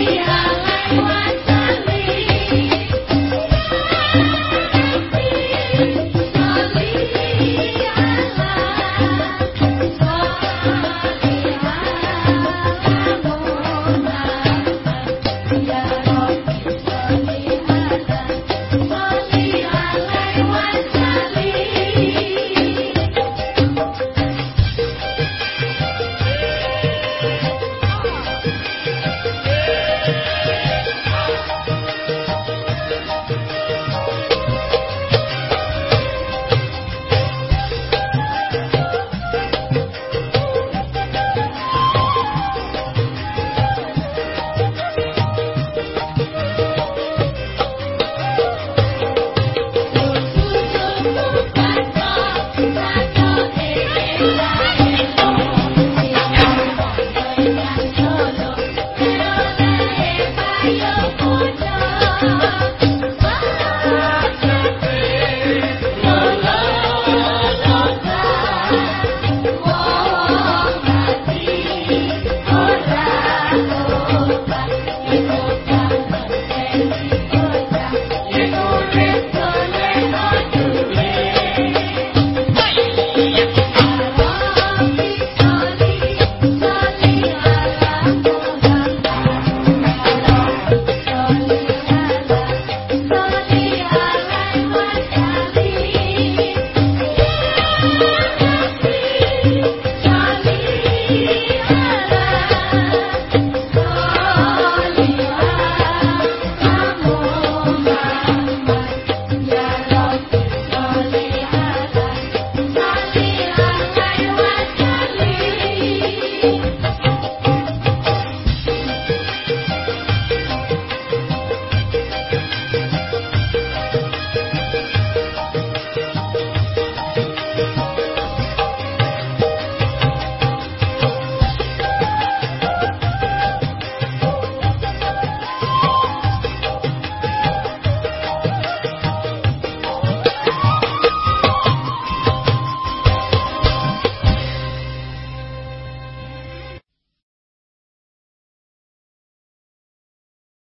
Yeah, a one.